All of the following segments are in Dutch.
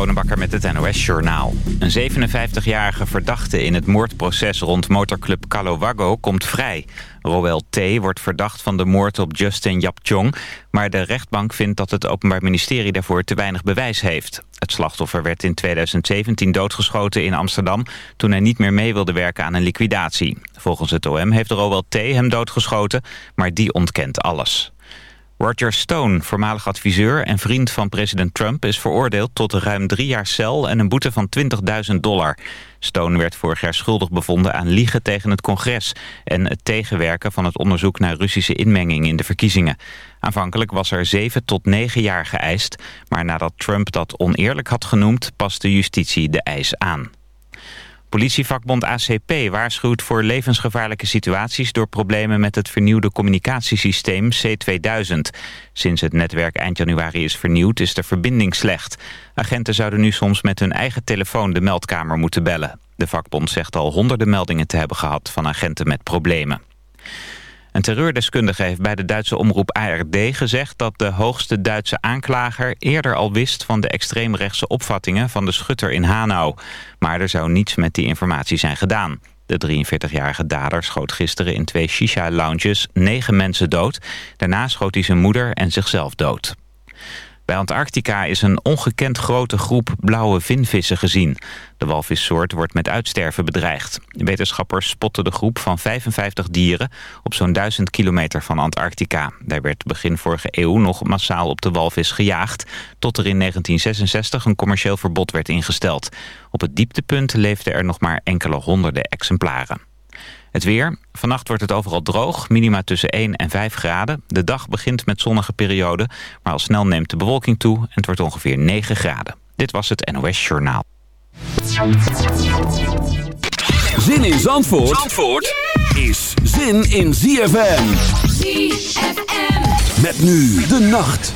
Bonenbakker met het NOS Journaal. Een 57-jarige verdachte in het moordproces rond motorclub Kalowago komt vrij. Roel T. wordt verdacht van de moord op Justin Yapchong... maar de rechtbank vindt dat het Openbaar Ministerie daarvoor te weinig bewijs heeft. Het slachtoffer werd in 2017 doodgeschoten in Amsterdam... toen hij niet meer mee wilde werken aan een liquidatie. Volgens het OM heeft Roel T. hem doodgeschoten, maar die ontkent alles. Roger Stone, voormalig adviseur en vriend van president Trump... is veroordeeld tot ruim drie jaar cel en een boete van 20.000 dollar. Stone werd vorig jaar schuldig bevonden aan liegen tegen het congres... en het tegenwerken van het onderzoek naar Russische inmenging in de verkiezingen. Aanvankelijk was er zeven tot negen jaar geëist... maar nadat Trump dat oneerlijk had genoemd... paste justitie de eis aan. Politievakbond ACP waarschuwt voor levensgevaarlijke situaties... door problemen met het vernieuwde communicatiesysteem C2000. Sinds het netwerk eind januari is vernieuwd is de verbinding slecht. Agenten zouden nu soms met hun eigen telefoon de meldkamer moeten bellen. De vakbond zegt al honderden meldingen te hebben gehad van agenten met problemen. Een terreurdeskundige heeft bij de Duitse omroep ARD gezegd dat de hoogste Duitse aanklager eerder al wist van de extreemrechtse opvattingen van de schutter in Hanau. Maar er zou niets met die informatie zijn gedaan. De 43-jarige dader schoot gisteren in twee shisha-lounges negen mensen dood. Daarna schoot hij zijn moeder en zichzelf dood. Bij Antarctica is een ongekend grote groep blauwe vinvissen gezien. De walvissoort wordt met uitsterven bedreigd. Wetenschappers spotten de groep van 55 dieren op zo'n 1000 kilometer van Antarctica. Daar werd begin vorige eeuw nog massaal op de walvis gejaagd... tot er in 1966 een commercieel verbod werd ingesteld. Op het dieptepunt leefden er nog maar enkele honderden exemplaren. Het weer. Vannacht wordt het overal droog. Minima tussen 1 en 5 graden. De dag begint met zonnige perioden. Maar al snel neemt de bewolking toe. En het wordt ongeveer 9 graden. Dit was het NOS Journaal. Zin in Zandvoort, Zandvoort is zin in ZFM. ZFM. Met nu de nacht.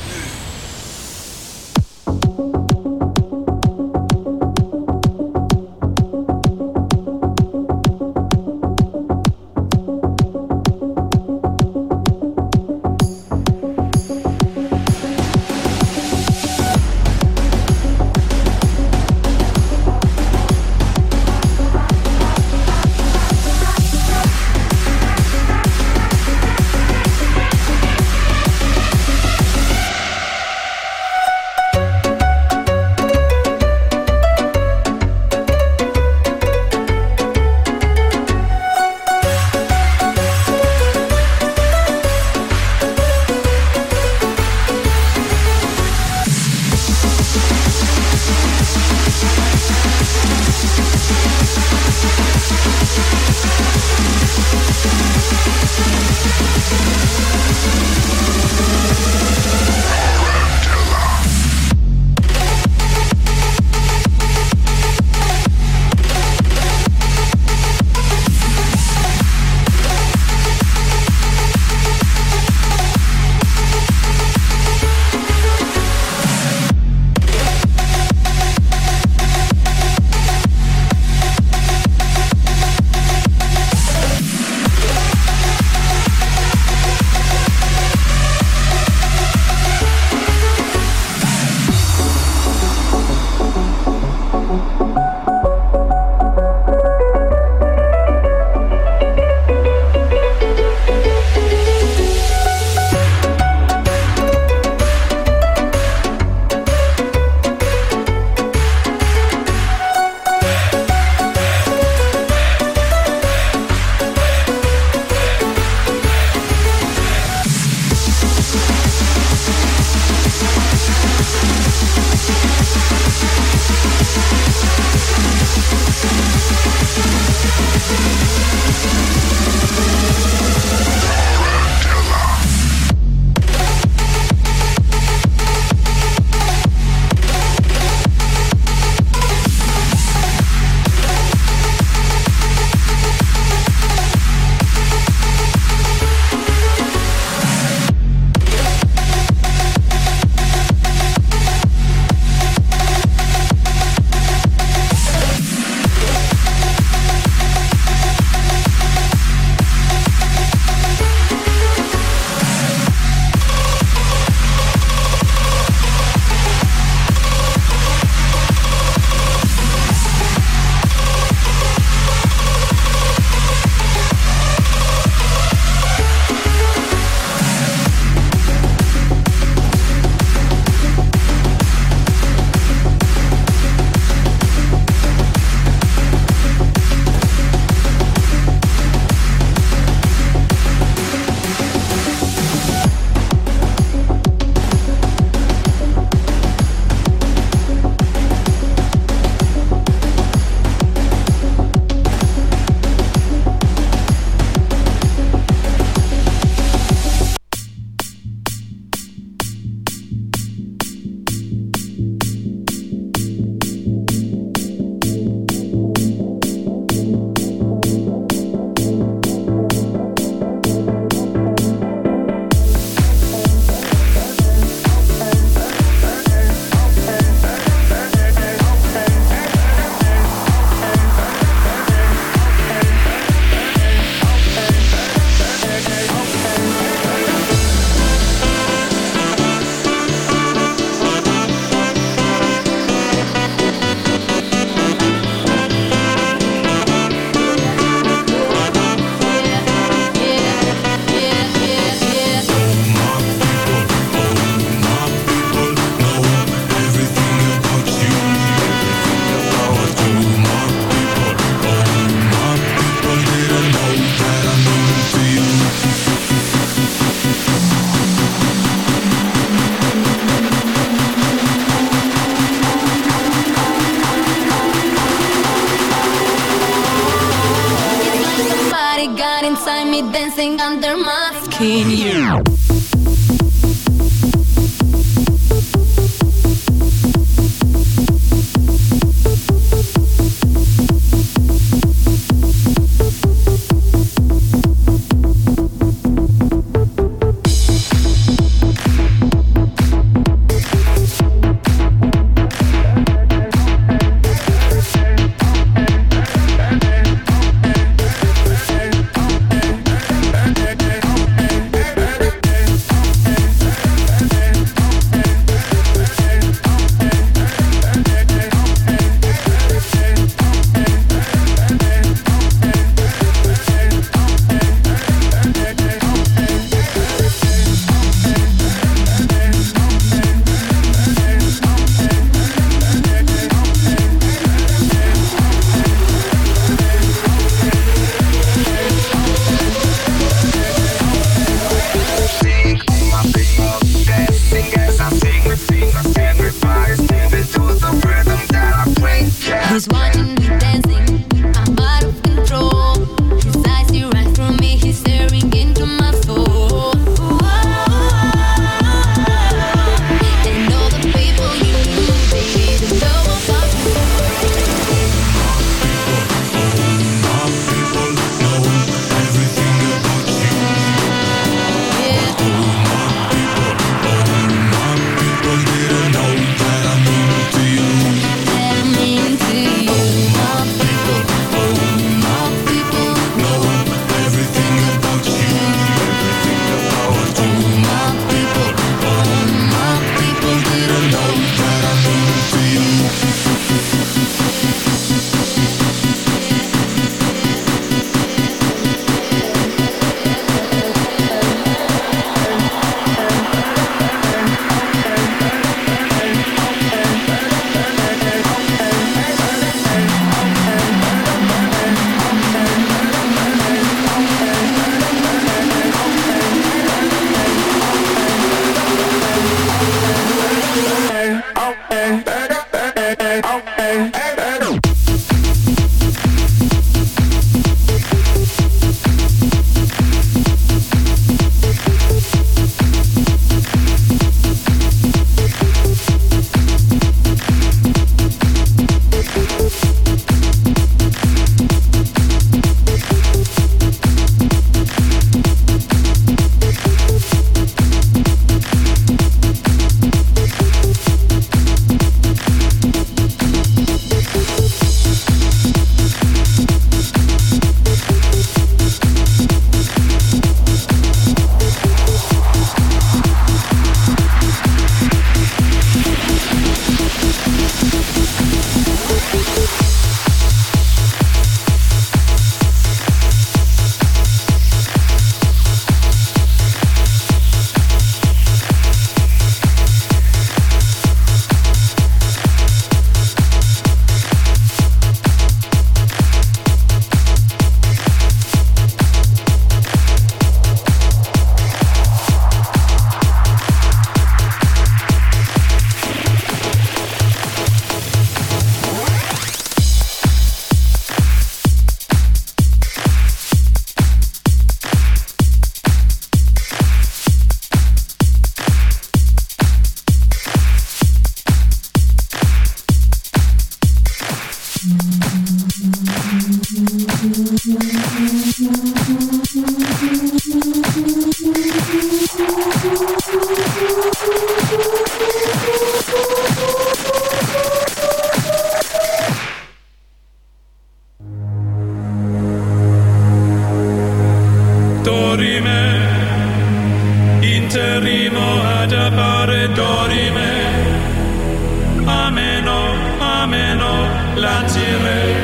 l'attirer,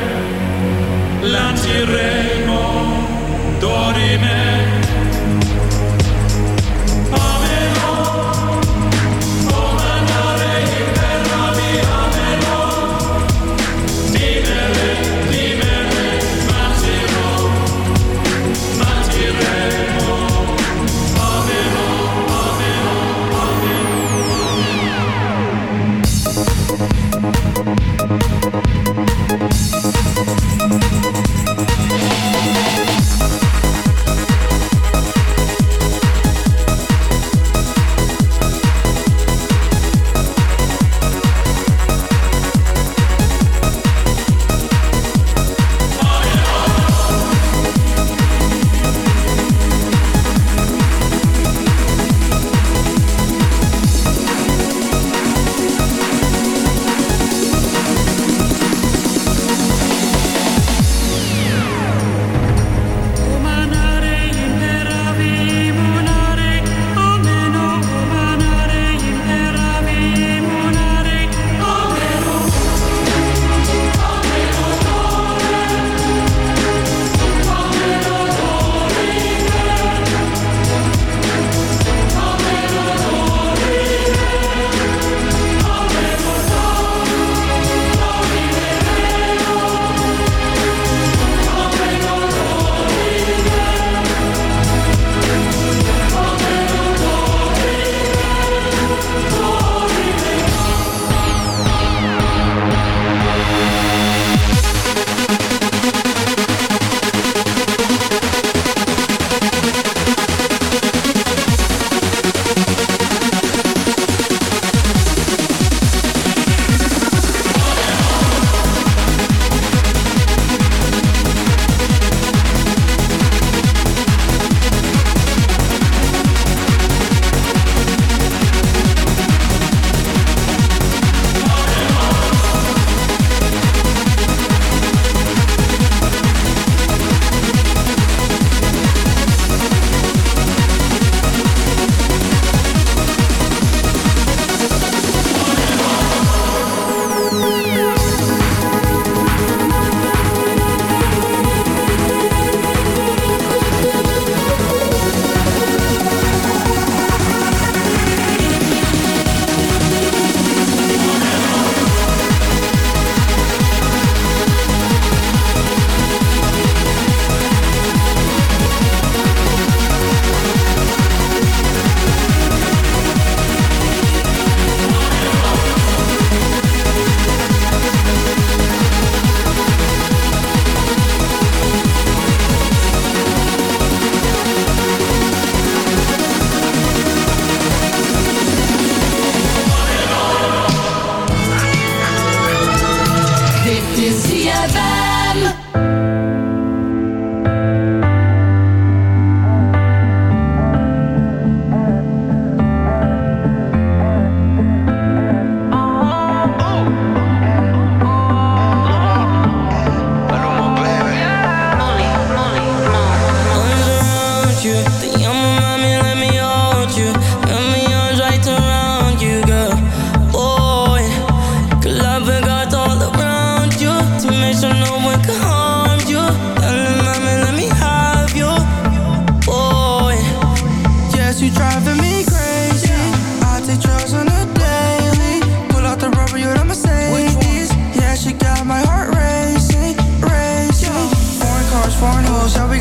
l'attirer.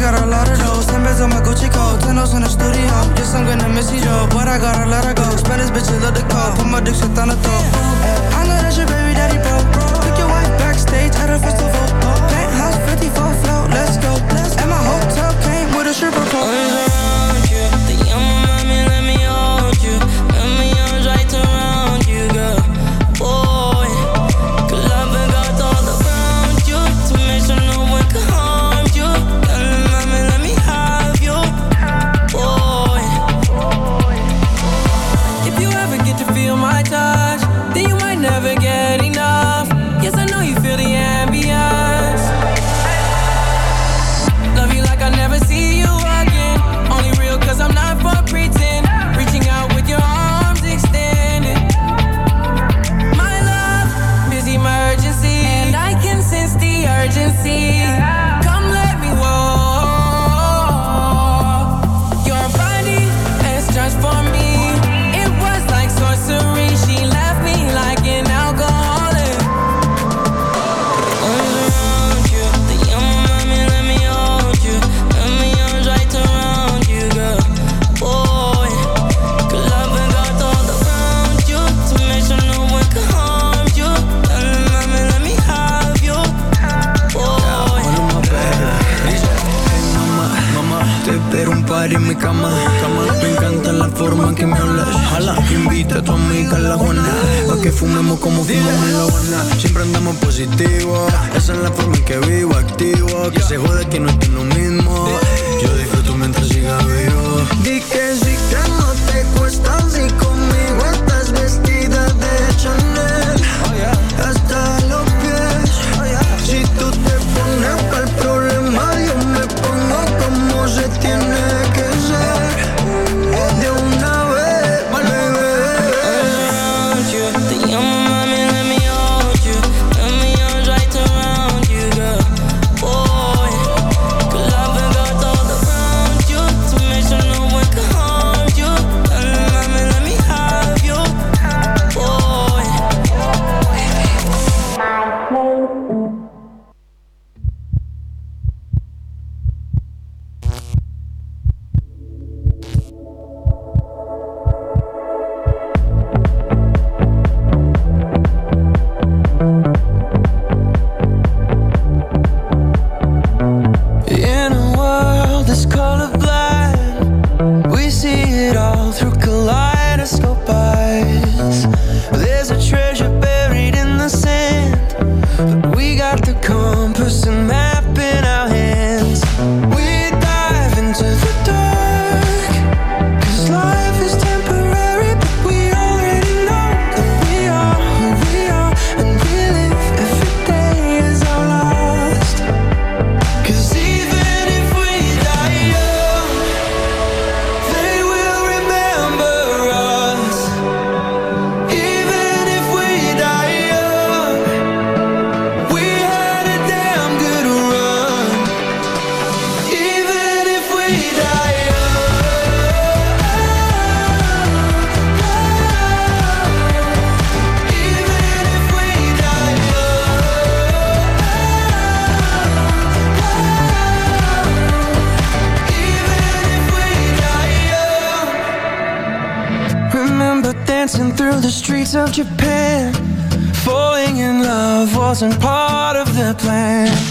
got eh, a lot of those. Ten bands on my Gucci coat, ten O's in the studio. Yes, I'm gonna miss you, Joe, but I gotta let her go. Spend this bitch, you love the car. Put my dick shit on the throat. I know that's your baby daddy, bro. Took your wife backstage at a festival. Penthouse 54 float, let's go. And my hotel came with a stripper pole. y mi cama, cama. Me encanta la forma en que me hablas. Jala, invita a tu amiga a la Juana. Pa' que fumemos como fumamos en la Habana. Siempre andamos positivos. Esa es la forma en que vivo, activo. Que se jode que no estoy lo mismo. Yo disfruto mientras siga vivo. Di. of Japan. Falling in love wasn't part of the plan.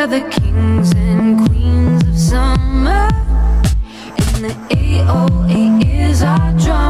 We're the kings and queens of summer, and the 808 is our drum.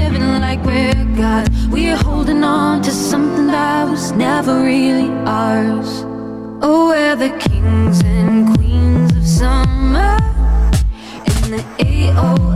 we're got. We're holding on to something that was never really ours. Oh, we're the kings and queens of summer in the AOA.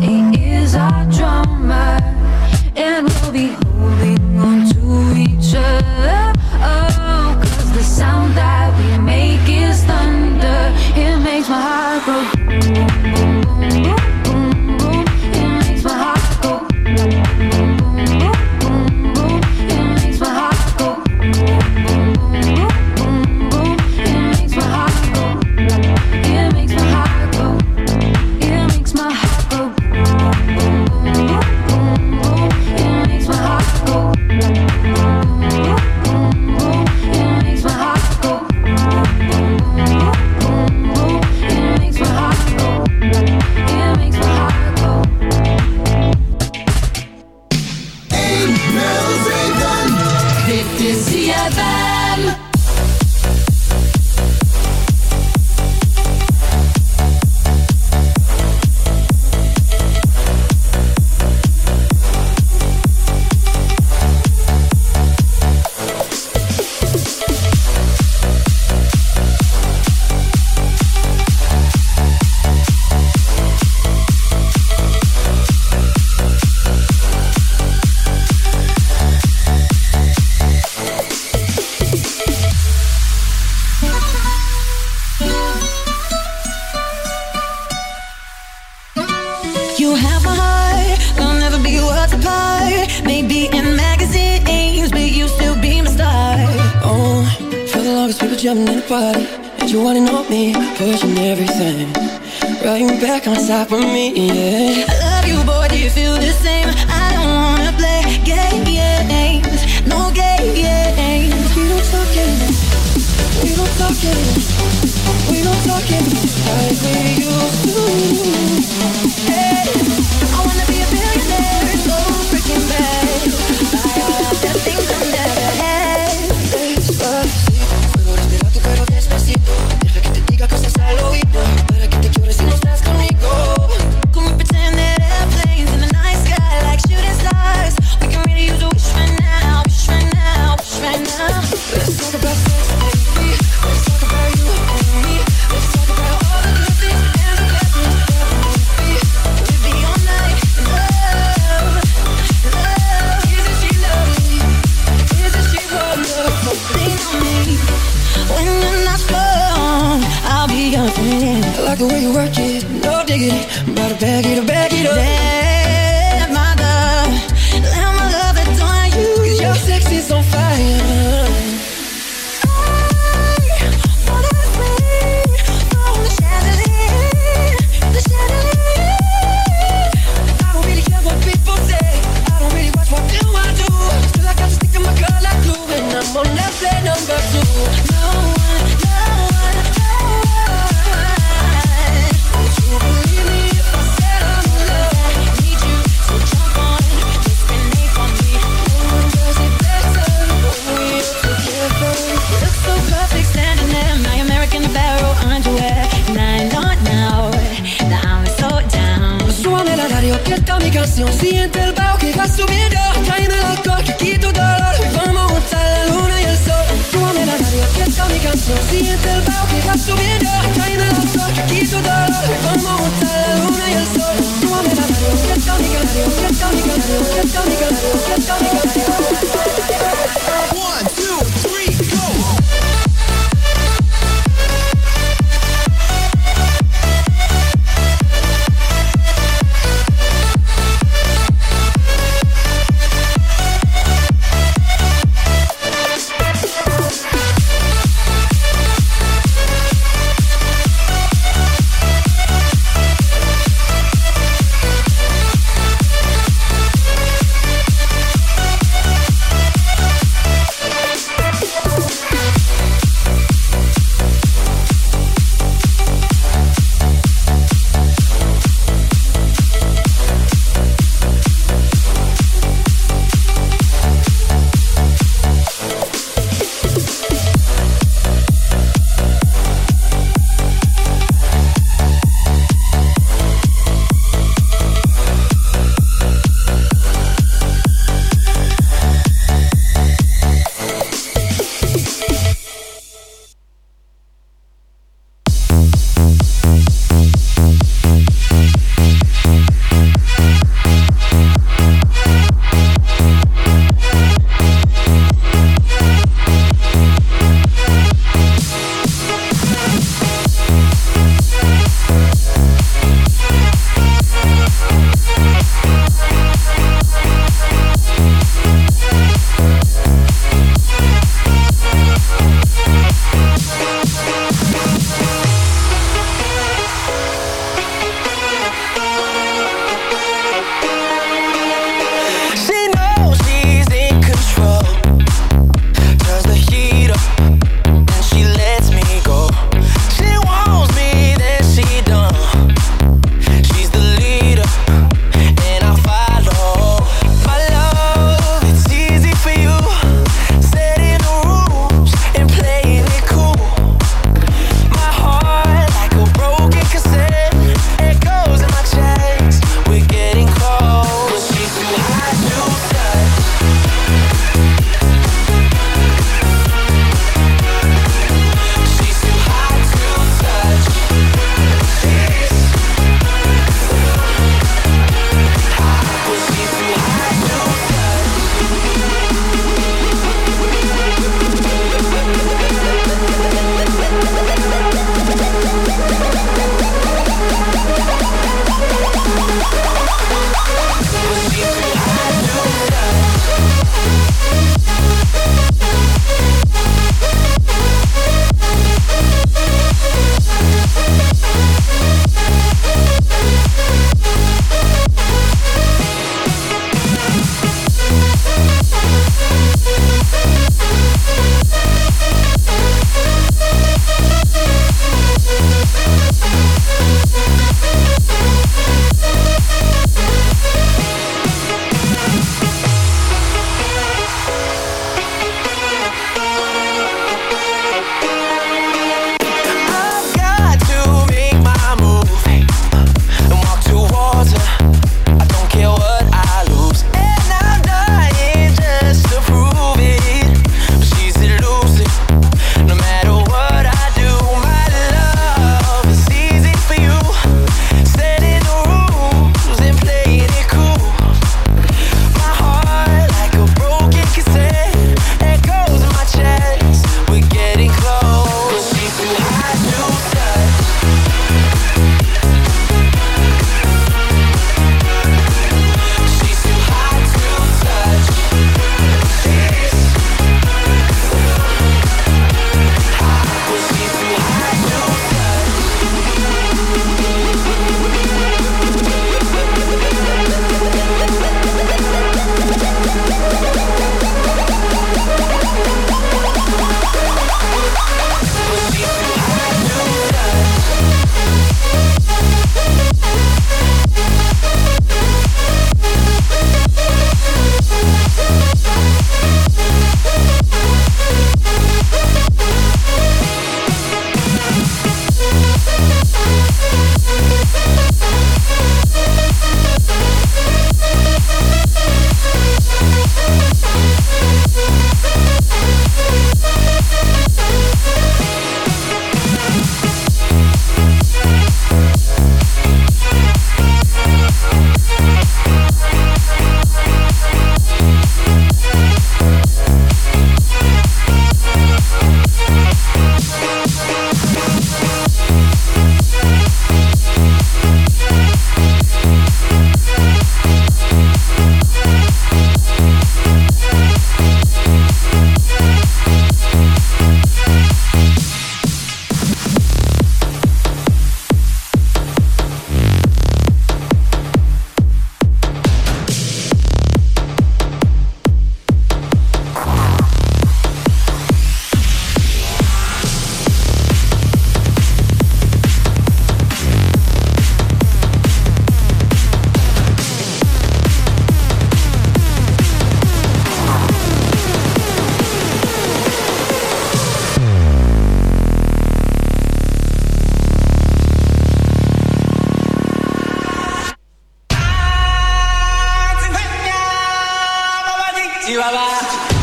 Thank you.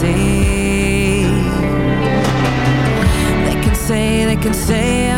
Crazy. They can say, they can say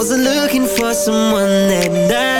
wasn't looking for someone that night.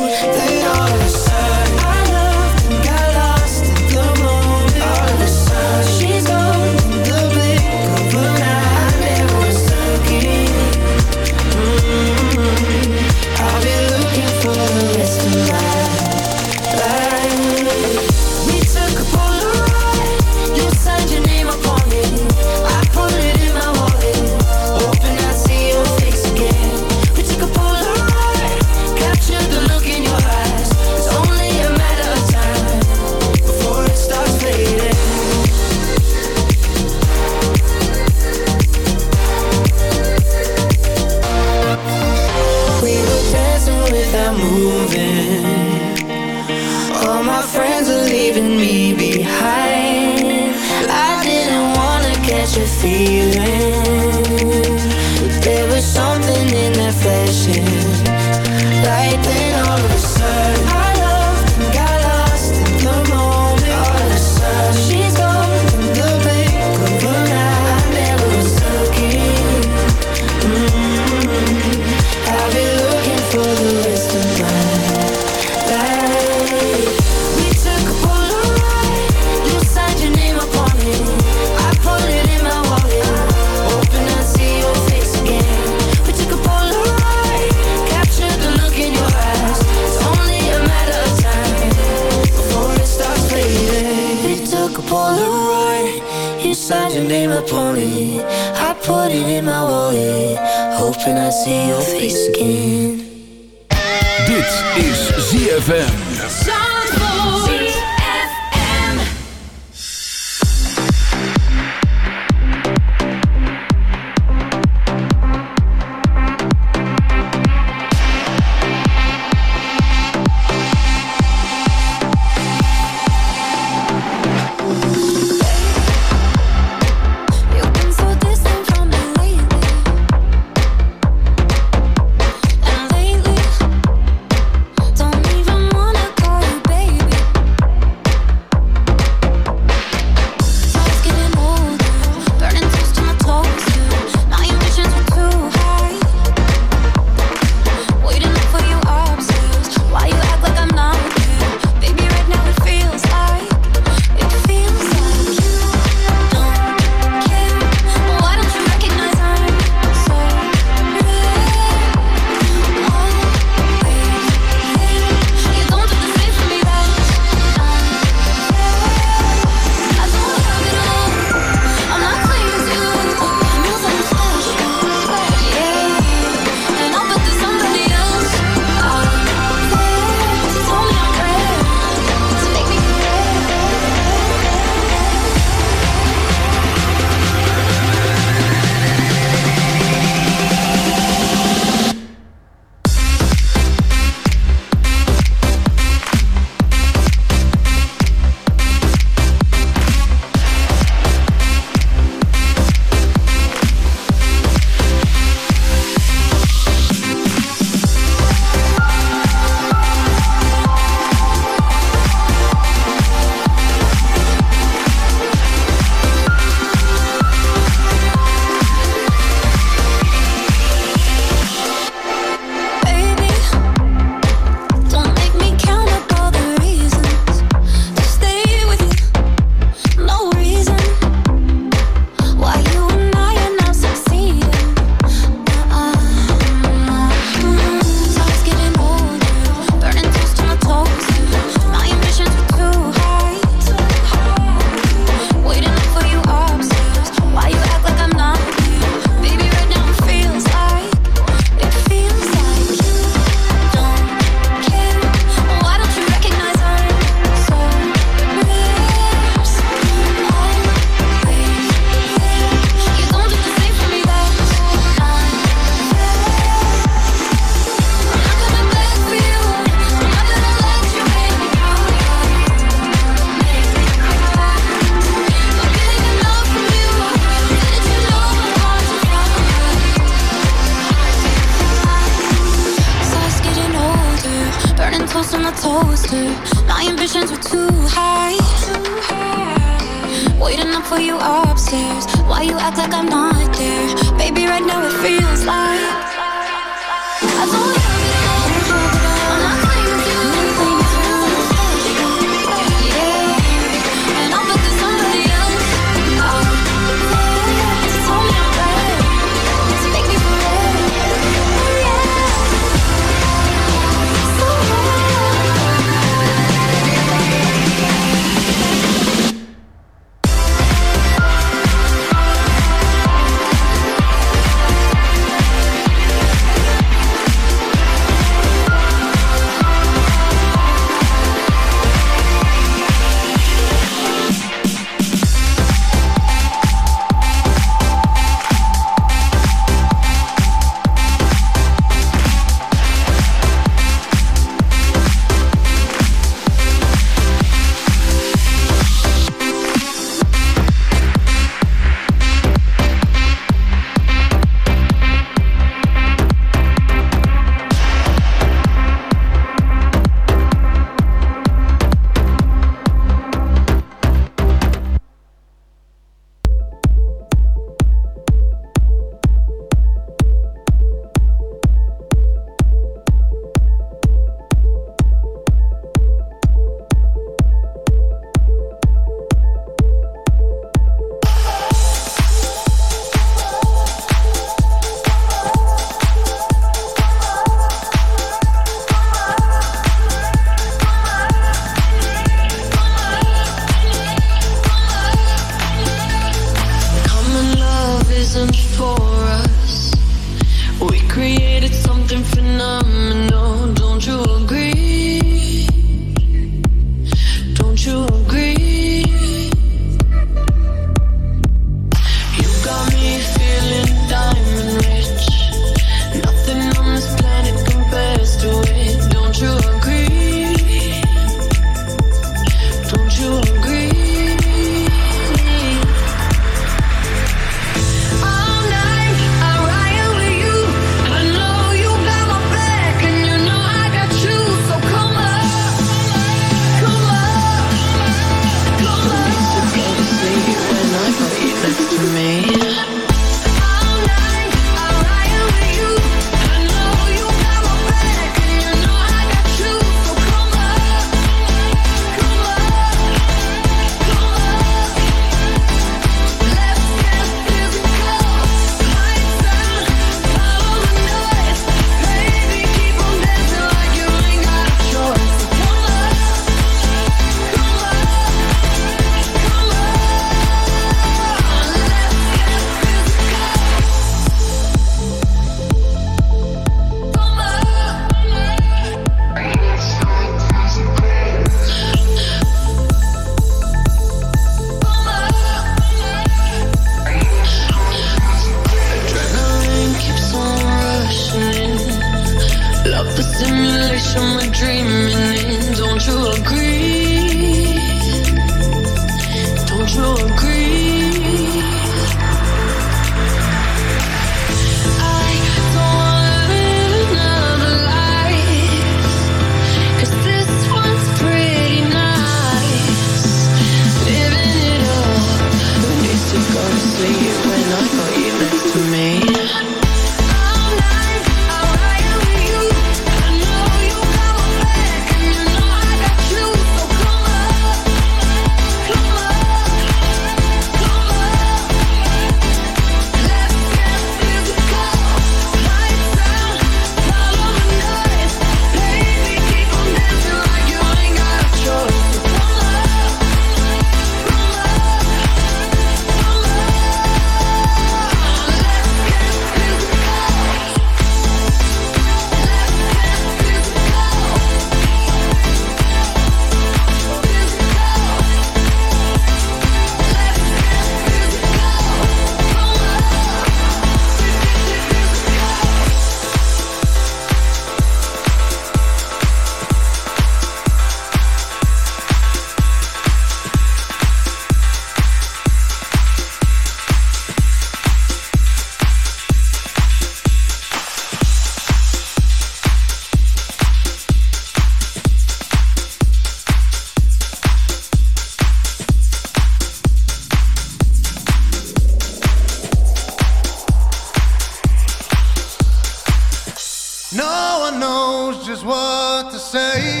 No one knows just what to say.